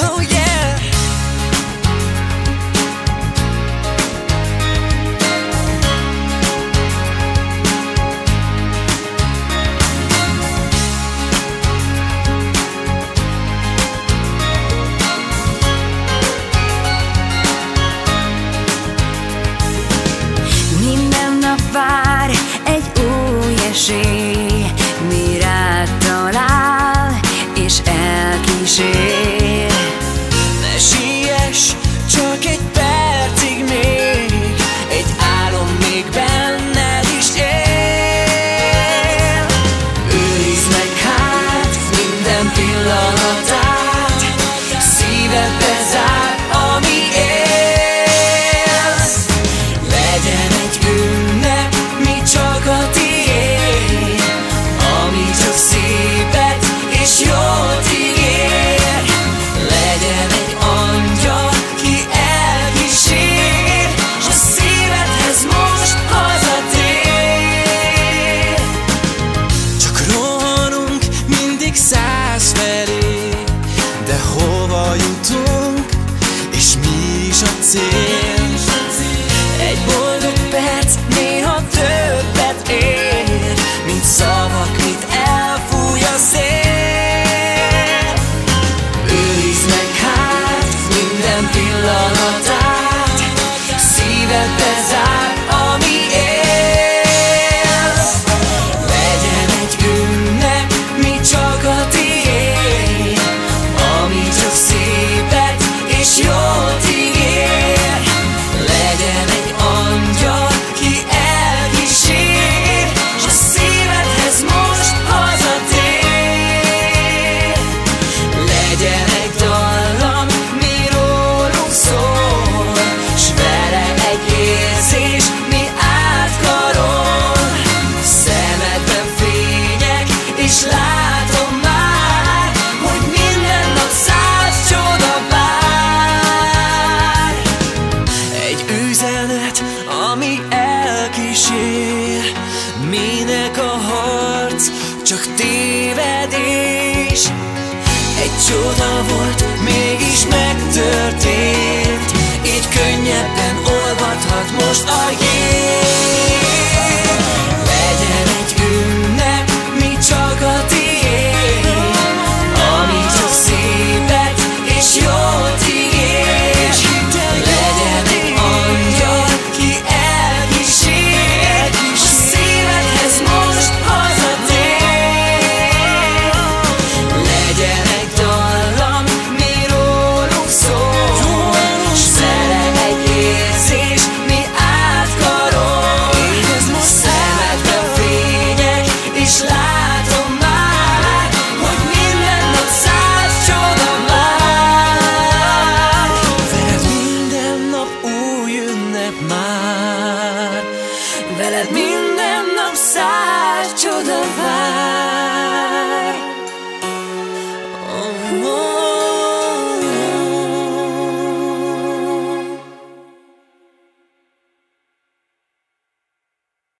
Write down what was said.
Oh, esély, mi rád talál, és elkísér. 저기 mi átkarol. Szemedben fények, és látom már Hogy minden nap száz csoda vár. Egy üzenet, ami elkísér Minek a harc, csak tévedés Egy csoda volt, mégis megtörtént. gusta